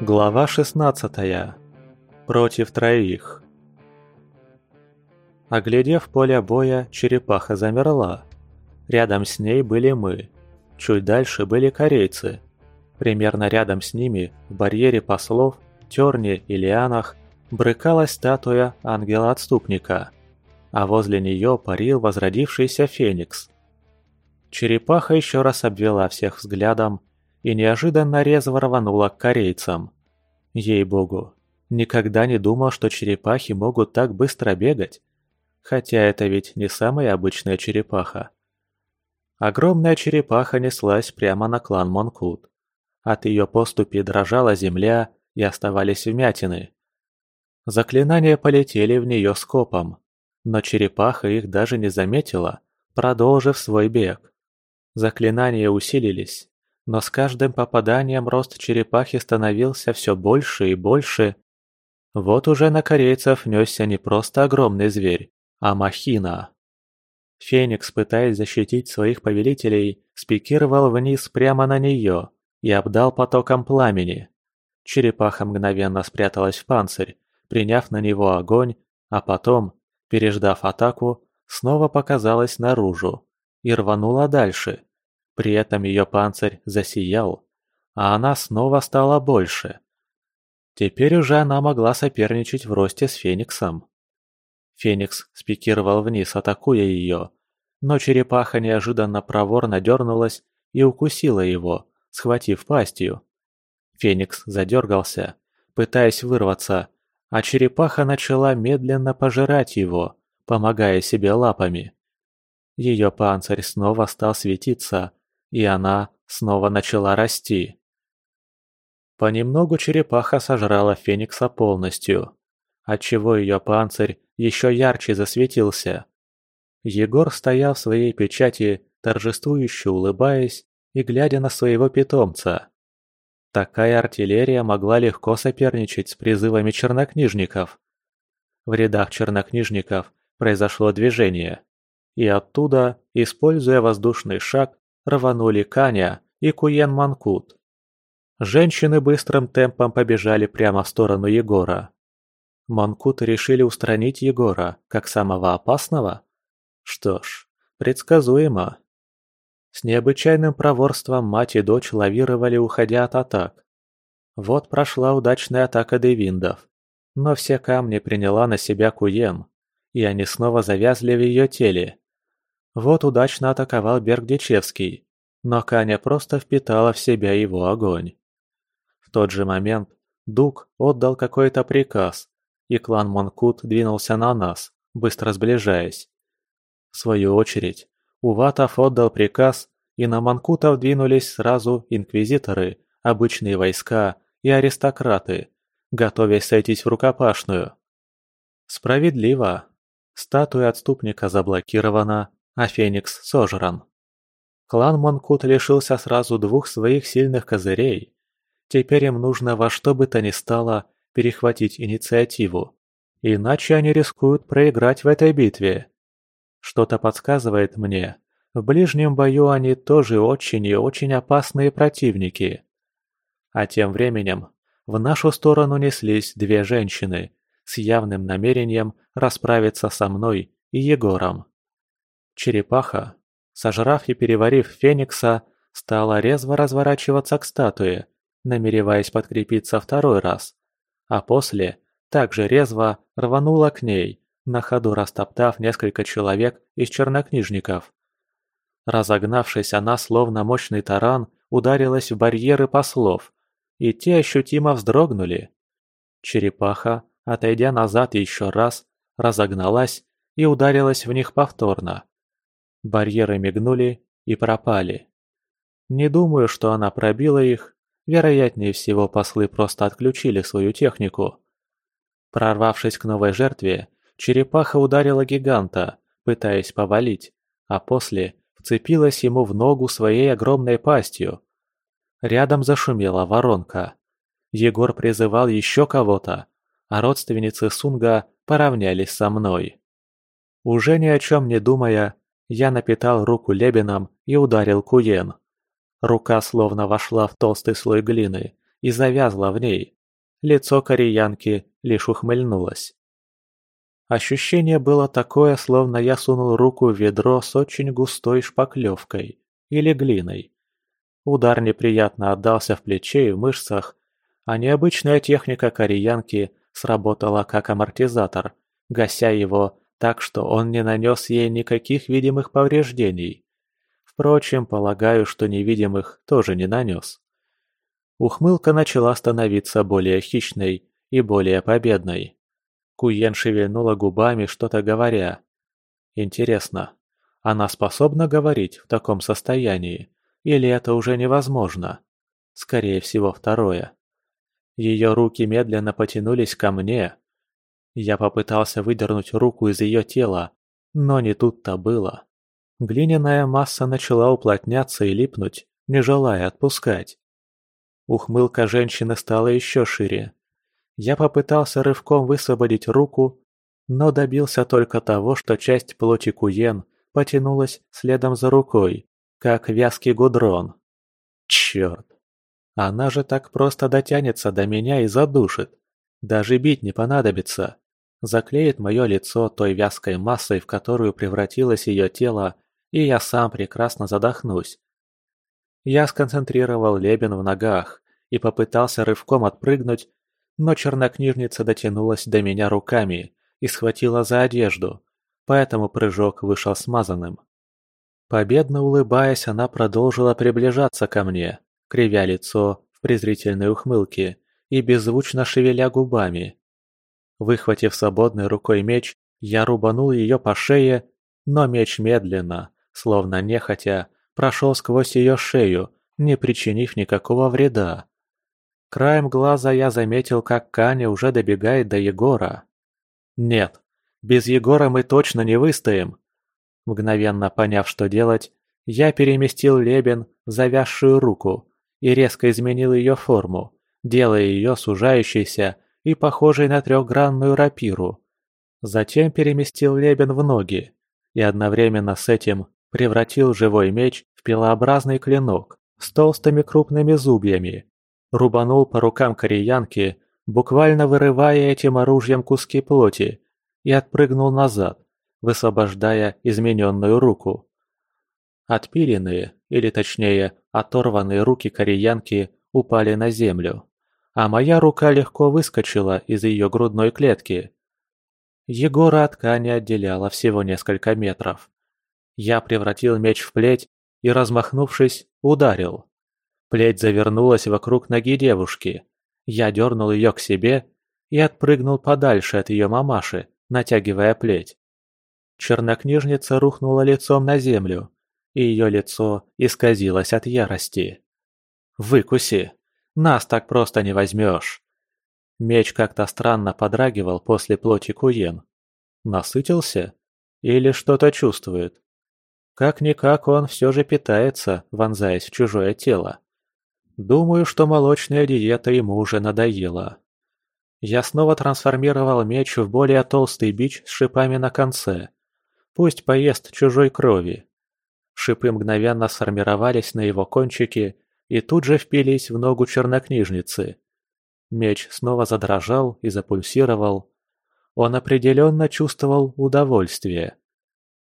Глава 16. Против троих. Оглядев поле боя, черепаха замерла. Рядом с ней были мы. Чуть дальше были корейцы. Примерно рядом с ними, в барьере послов, терне и лианах, брыкалась статуя ангела-отступника. А возле нее парил возродившийся феникс. Черепаха еще раз обвела всех взглядом и неожиданно резво рванула к корейцам. Ей-богу, никогда не думал, что черепахи могут так быстро бегать. Хотя это ведь не самая обычная черепаха. Огромная черепаха неслась прямо на клан Монкут. От ее поступи дрожала земля и оставались вмятины. Заклинания полетели в нее скопом, но черепаха их даже не заметила, продолжив свой бег. Заклинания усилились, но с каждым попаданием рост черепахи становился все больше и больше. Вот уже на корейцев несся не просто огромный зверь, а махина. Феникс, пытаясь защитить своих повелителей, спикировал вниз прямо на нее и обдал потоком пламени. Черепаха мгновенно спряталась в панцирь, приняв на него огонь, а потом, переждав атаку, снова показалась наружу и рванула дальше, при этом ее панцирь засиял, а она снова стала больше. Теперь уже она могла соперничать в росте с Фениксом. Феникс спикировал вниз, атакуя ее, но черепаха неожиданно проворно дернулась и укусила его, схватив пастью. Феникс задергался, пытаясь вырваться, а черепаха начала медленно пожирать его, помогая себе лапами. Ее панцирь снова стал светиться, и она снова начала расти. Понемногу черепаха сожрала Феникса полностью, отчего ее панцирь еще ярче засветился. Егор стоял в своей печати, торжествующе улыбаясь и глядя на своего питомца. Такая артиллерия могла легко соперничать с призывами чернокнижников. В рядах чернокнижников произошло движение, и оттуда, используя воздушный шаг, рванули Каня и Куен Манкут. Женщины быстрым темпом побежали прямо в сторону Егора. Манкуты решили устранить Егора, как самого опасного? Что ж, предсказуемо. С необычайным проворством мать и дочь лавировали, уходя от атак. Вот прошла удачная атака девиндов, но все камни приняла на себя Куен, и они снова завязли в ее теле. Вот удачно атаковал Бергдичевский, но Каня просто впитала в себя его огонь. В тот же момент Дуг отдал какой-то приказ, и клан Монкут двинулся на нас, быстро сближаясь. В свою очередь, Уватов отдал приказ, и на Монкутов двинулись сразу инквизиторы, обычные войска и аристократы, готовясь сойтись в рукопашную. Справедливо. Статуя отступника заблокирована, а Феникс сожран. Клан Монкут лишился сразу двух своих сильных козырей. Теперь им нужно во что бы то ни стало перехватить инициативу. Иначе они рискуют проиграть в этой битве. Что-то подсказывает мне, в ближнем бою они тоже очень и очень опасные противники. А тем временем в нашу сторону неслись две женщины с явным намерением расправиться со мной и Егором. Черепаха, сожрав и переварив Феникса, стала резво разворачиваться к статуе, намереваясь подкрепиться второй раз, а после также резво рванула к ней, на ходу растоптав несколько человек из чернокнижников. Разогнавшись, она, словно мощный таран, ударилась в барьеры послов, и те ощутимо вздрогнули. Черепаха, отойдя назад еще раз, разогналась и ударилась в них повторно. Барьеры мигнули и пропали. Не думаю, что она пробила их, вероятнее всего послы просто отключили свою технику. Прорвавшись к новой жертве, черепаха ударила гиганта, пытаясь повалить, а после вцепилась ему в ногу своей огромной пастью. Рядом зашумела воронка. Егор призывал еще кого-то, а родственницы Сунга поравнялись со мной. Уже ни о чем не думая, я напитал руку лебеном и ударил Куен. Рука словно вошла в толстый слой глины и завязла в ней. Лицо кореянки лишь ухмыльнулось. Ощущение было такое, словно я сунул руку в ведро с очень густой шпаклевкой или глиной. Удар неприятно отдался в плече и в мышцах, а необычная техника кореянки сработала как амортизатор, гася его так, что он не нанес ей никаких видимых повреждений. Впрочем, полагаю, что невидимых тоже не нанес. Ухмылка начала становиться более хищной и более победной. Куен шевельнула губами, что-то говоря. Интересно, она способна говорить в таком состоянии, или это уже невозможно? Скорее всего, второе. Ее руки медленно потянулись ко мне. Я попытался выдернуть руку из ее тела, но не тут-то было. Глиняная масса начала уплотняться и липнуть, не желая отпускать. Ухмылка женщины стала еще шире. Я попытался рывком высвободить руку, но добился только того, что часть плоти Куен потянулась следом за рукой, как вязкий гудрон. Черт! Она же так просто дотянется до меня и задушит. Даже бить не понадобится. Заклеит мое лицо той вязкой массой, в которую превратилось ее тело, и я сам прекрасно задохнусь. Я сконцентрировал лебен в ногах и попытался рывком отпрыгнуть, но чернокнижница дотянулась до меня руками и схватила за одежду, поэтому прыжок вышел смазанным. Победно улыбаясь, она продолжила приближаться ко мне, кривя лицо в презрительной ухмылке и беззвучно шевеля губами. Выхватив свободной рукой меч, я рубанул ее по шее, но меч медленно, словно нехотя, прошел сквозь ее шею, не причинив никакого вреда. Краем глаза я заметил, как Каня уже добегает до Егора. Нет, без Егора мы точно не выстоим. Мгновенно поняв, что делать, я переместил лебен в завязшую руку и резко изменил ее форму, делая ее сужающейся и похожей на трехгранную рапиру. Затем переместил лебен в ноги и одновременно с этим превратил живой меч в пилообразный клинок с толстыми крупными зубьями. Рубанул по рукам кореянки, буквально вырывая этим оружием куски плоти, и отпрыгнул назад, высвобождая измененную руку. Отпиленные, или точнее, оторванные руки кореянки упали на землю, а моя рука легко выскочила из ее грудной клетки. Егора от ткани отделяло всего несколько метров. Я превратил меч в плеть и, размахнувшись, ударил. Плеть завернулась вокруг ноги девушки. Я дернул ее к себе и отпрыгнул подальше от ее мамаши, натягивая плеть. Чернокнижница рухнула лицом на землю, и ее лицо исказилось от ярости. «Выкуси! Нас так просто не возьмешь!» Меч как-то странно подрагивал после плоти Куен. Насытился? Или что-то чувствует? Как-никак он все же питается, вонзаясь в чужое тело. Думаю, что молочная диета ему уже надоела. Я снова трансформировал меч в более толстый бич с шипами на конце. Пусть поест чужой крови. Шипы мгновенно сформировались на его кончике и тут же впились в ногу чернокнижницы. Меч снова задрожал и запульсировал. Он определенно чувствовал удовольствие.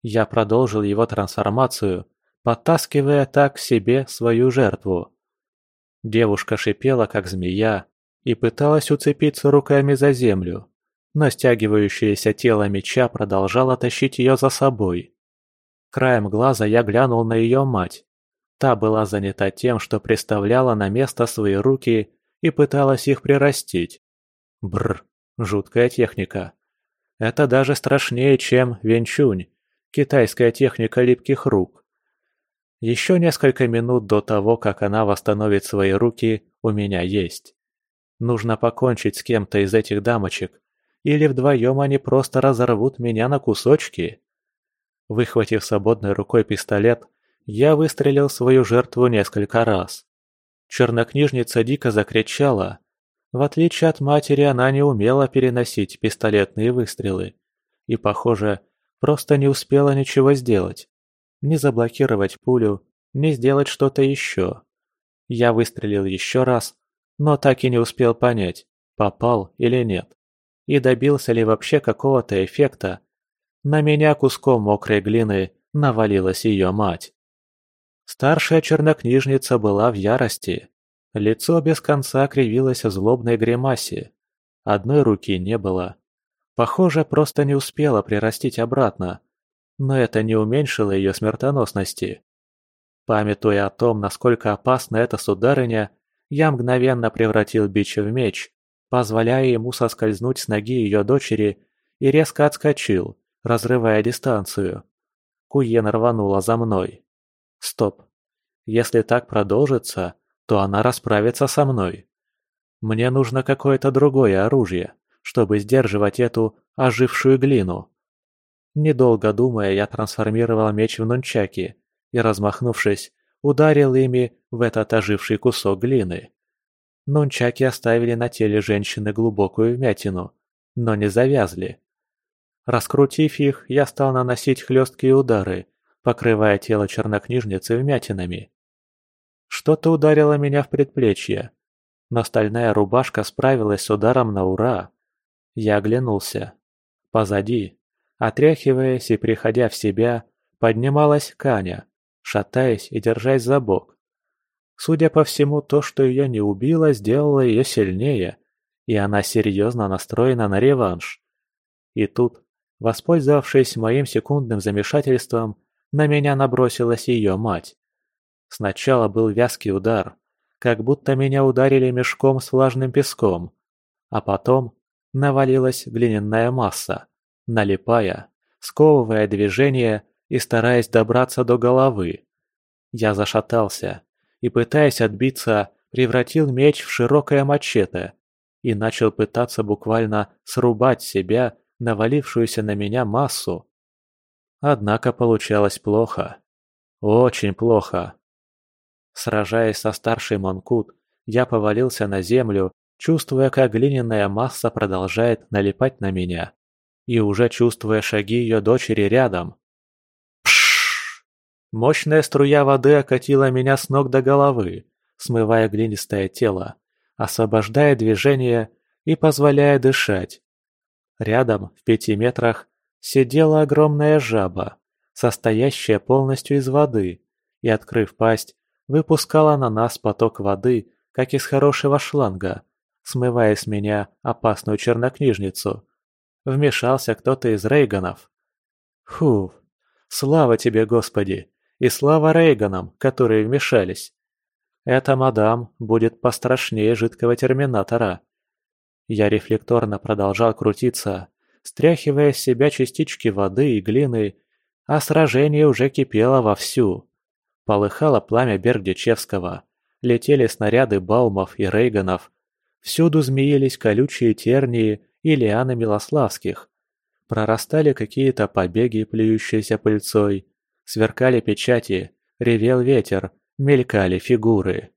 Я продолжил его трансформацию, подтаскивая так к себе свою жертву. Девушка шипела, как змея, и пыталась уцепиться руками за землю, но стягивающееся тело меча продолжало тащить ее за собой. Краем глаза я глянул на ее мать. Та была занята тем, что приставляла на место свои руки и пыталась их прирастить. Бррр, жуткая техника. Это даже страшнее, чем венчунь, Китайская техника липких рук. Еще несколько минут до того, как она восстановит свои руки, у меня есть. Нужно покончить с кем-то из этих дамочек, или вдвоем они просто разорвут меня на кусочки. Выхватив свободной рукой пистолет, я выстрелил свою жертву несколько раз. Чернокнижница дико закричала. В отличие от матери, она не умела переносить пистолетные выстрелы. И, похоже, Просто не успела ничего сделать. Не заблокировать пулю, не сделать что-то еще. Я выстрелил еще раз, но так и не успел понять, попал или нет, и добился ли вообще какого-то эффекта. На меня куском мокрой глины навалилась ее мать. Старшая чернокнижница была в ярости. Лицо без конца кривилось в злобной гримасе. Одной руки не было. Похоже, просто не успела прирастить обратно. Но это не уменьшило ее смертоносности. Памятуя о том, насколько опасна эта сударыня, я мгновенно превратил бич в меч, позволяя ему соскользнуть с ноги ее дочери и резко отскочил, разрывая дистанцию. Куен рванула за мной. Стоп. Если так продолжится, то она расправится со мной. Мне нужно какое-то другое оружие, чтобы сдерживать эту ожившую глину. Недолго думая, я трансформировал меч в нунчаки и, размахнувшись, ударил ими в этот оживший кусок глины. Нунчаки оставили на теле женщины глубокую вмятину, но не завязли. Раскрутив их, я стал наносить хлесткие удары, покрывая тело чернокнижницы вмятинами. Что-то ударило меня в предплечье, но стальная рубашка справилась с ударом на ура. Я оглянулся. Позади, отряхиваясь и приходя в себя, поднималась Каня, шатаясь и держась за бок. Судя по всему, то, что ее не убило, сделало ее сильнее, и она серьезно настроена на реванш. И тут, воспользовавшись моим секундным замешательством, на меня набросилась ее мать. Сначала был вязкий удар, как будто меня ударили мешком с влажным песком, а потом навалилась глиняная масса, налипая, сковывая движение и стараясь добраться до головы. Я зашатался и, пытаясь отбиться, превратил меч в широкое мачете и начал пытаться буквально срубать себя, навалившуюся на меня массу. Однако получалось плохо. Очень плохо. Сражаясь со старшей Монкут, я повалился на землю, чувствуя, как глиняная масса продолжает налипать на меня, и уже чувствуя шаги ее дочери рядом. Мощная струя воды окатила меня с ног до головы, смывая глинистое тело, освобождая движение и позволяя дышать. Рядом, в пяти метрах, сидела огромная жаба, состоящая полностью из воды, и, открыв пасть, выпускала на нас поток воды, как из хорошего шланга, смывая с меня опасную чернокнижницу. Вмешался кто-то из Рейганов. Фух, слава тебе, Господи! И слава Рейганам, которые вмешались. Эта мадам будет пострашнее жидкого терминатора. Я рефлекторно продолжал крутиться, стряхивая с себя частички воды и глины, а сражение уже кипело вовсю. Полыхало пламя Бергдичевского, летели снаряды Баумов и Рейганов, всюду змеились колючие тернии и лианы Милославских, прорастали какие-то побеги, плюющиеся пыльцой, Сверкали печати, ревел ветер, мелькали фигуры.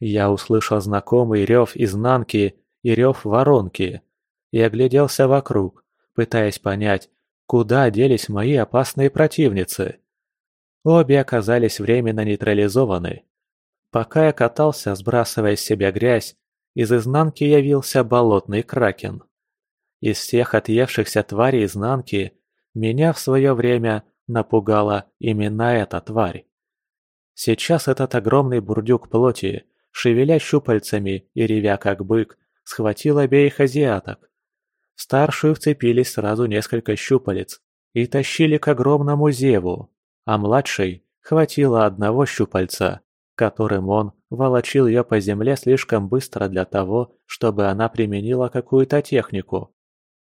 Я услышал знакомый рев изнанки и рев воронки и огляделся вокруг, пытаясь понять, куда делись мои опасные противницы. Обе оказались временно нейтрализованы. Пока я катался, сбрасывая с себя грязь, из изнанки явился болотный кракен. Из всех отъевшихся тварей изнанки меня в свое время напугала именно эта тварь. Сейчас этот огромный бурдюк плоти, шевеля щупальцами и ревя как бык, схватил обеих азиаток. Старшую вцепились сразу несколько щупалец и тащили к огромному зеву, а младшей хватило одного щупальца, которым он волочил ее по земле слишком быстро для того, чтобы она применила какую-то технику.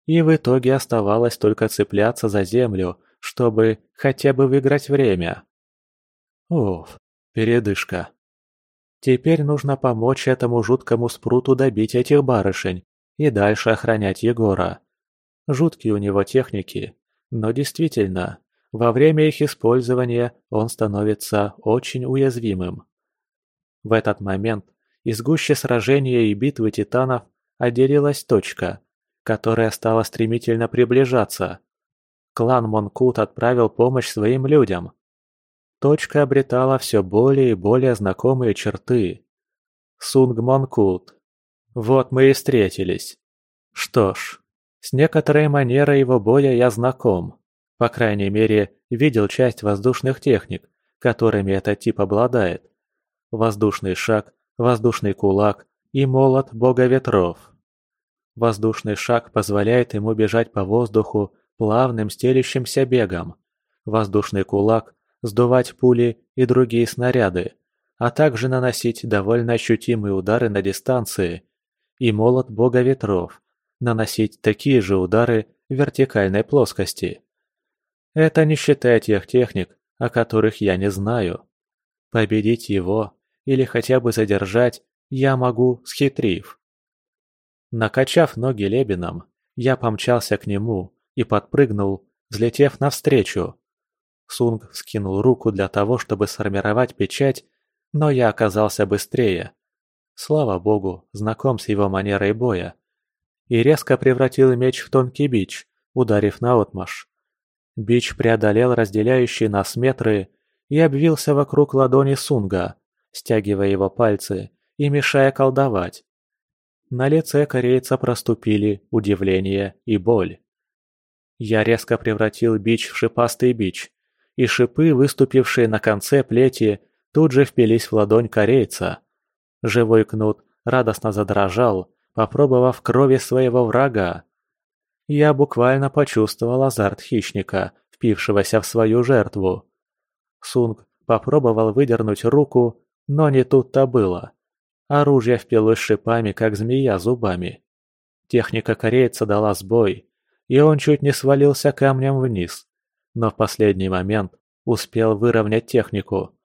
И в итоге оставалось только цепляться за землю, чтобы хотя бы выиграть время. Уф, передышка. Теперь нужно помочь этому жуткому спруту добить этих барышень и дальше охранять Егора. Жуткие у него техники, но действительно, во время их использования он становится очень уязвимым. В этот момент из гуще сражения и битвы титанов отделилась точка, которая стала стремительно приближаться клан Монкут отправил помощь своим людям. Точка обретала все более и более знакомые черты. Сунг Монкут. Вот мы и встретились. Что ж, с некоторой манерой его боя я знаком. По крайней мере, видел часть воздушных техник, которыми этот тип обладает. Воздушный шаг, воздушный кулак и молот бога ветров. Воздушный шаг позволяет ему бежать по воздуху плавным стелющимся бегом. Воздушный кулак – сдувать пули и другие снаряды, а также наносить довольно ощутимые удары на дистанции. И молот бога ветров – наносить такие же удары в вертикальной плоскости. Это не считая тех техник, о которых я не знаю. Победить его или хотя бы задержать я могу, схитрив. Накачав ноги лебеном, я помчался к нему и подпрыгнул, взлетев навстречу. Сунг скинул руку для того, чтобы сформировать печать, но я оказался быстрее. Слава богу, знаком с его манерой боя. И резко превратил меч в тонкий бич, ударив наотмашь. Бич преодолел разделяющие нас метры и обвился вокруг ладони Сунга, стягивая его пальцы и мешая колдовать. На лице корейца проступили удивление и боль. Я резко превратил бич в шипастый бич, и шипы, выступившие на конце плети, тут же впились в ладонь корейца. Живой кнут радостно задрожал, попробовав крови своего врага. Я буквально почувствовал азарт хищника, впившегося в свою жертву. Сунг попробовал выдернуть руку, но не тут-то было. Оружие впилось шипами, как змея зубами. Техника корейца дала сбой, и он чуть не свалился камнем вниз, но в последний момент успел выровнять технику.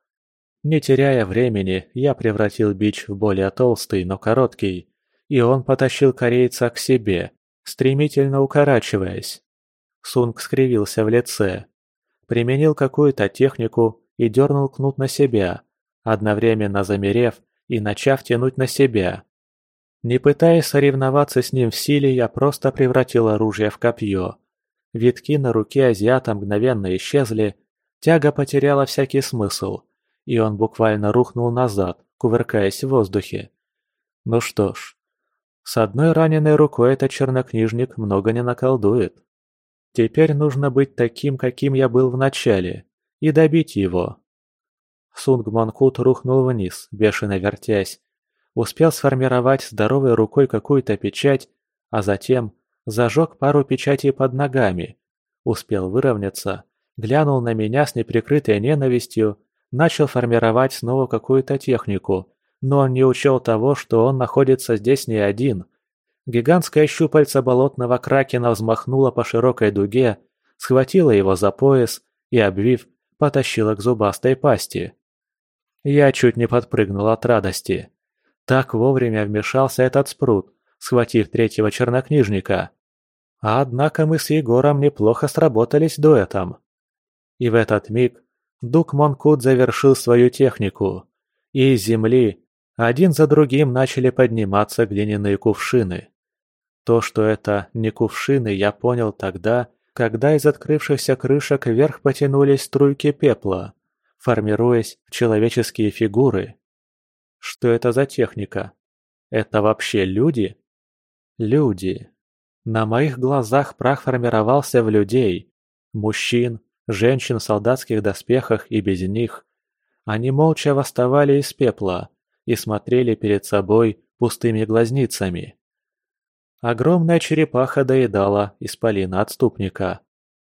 Не теряя времени, я превратил бич в более толстый, но короткий, и он потащил корейца к себе, стремительно укорачиваясь. Сунг скривился в лице, применил какую-то технику и дернул кнут на себя, одновременно замерев и начав тянуть на себя. Не пытаясь соревноваться с ним в силе, я просто превратил оружие в копье. Витки на руке азиата мгновенно исчезли, тяга потеряла всякий смысл, и он буквально рухнул назад, кувыркаясь в воздухе. Ну что ж, с одной раненой рукой этот чернокнижник много не наколдует. Теперь нужно быть таким, каким я был в начале, и добить его. Сунг Монкут рухнул вниз, бешено вертясь, успел сформировать здоровой рукой какую-то печать, а затем зажег пару печатей под ногами, успел выровняться, глянул на меня с неприкрытой ненавистью, начал формировать снова какую-то технику, но он не учел того, что он находится здесь не один. Гигантское щупальце болотного кракена взмахнуло по широкой дуге, схватило его за пояс и, обвив, потащило к зубастой пасти. Я чуть не подпрыгнул от радости. Так вовремя вмешался этот спрут, схватив третьего чернокнижника. Однако мы с Егором неплохо сработались дуэтом. И в этот миг Дук Монкут завершил свою технику, и из земли один за другим начали подниматься глиняные кувшины. То, что это не кувшины, я понял тогда, когда из открывшихся крышек вверх потянулись струйки пепла формируясь в человеческие фигуры. Что это за техника? Это вообще люди? Люди. На моих глазах прах формировался в людей. Мужчин, женщин в солдатских доспехах и без них. Они молча восставали из пепла и смотрели перед собой пустыми глазницами. Огромная черепаха доедала исполина отступника.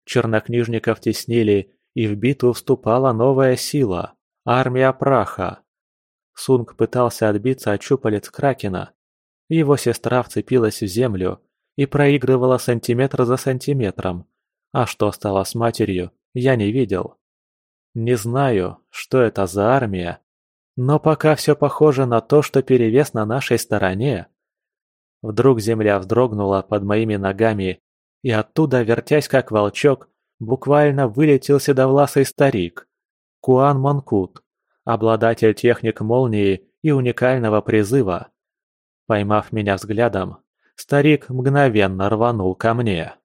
Чернокнижников теснили и в битву вступала новая сила – армия праха. Сунг пытался отбиться от щупалец Кракена. Его сестра вцепилась в землю и проигрывала сантиметр за сантиметром. А что стало с матерью, я не видел. Не знаю, что это за армия, но пока все похоже на то, что перевес на нашей стороне. Вдруг земля вздрогнула под моими ногами, и оттуда, вертясь как волчок, буквально вылетел седовласый старик. Куан Манкут, обладатель техник молнии и уникального призыва. Поймав меня взглядом, старик мгновенно рванул ко мне.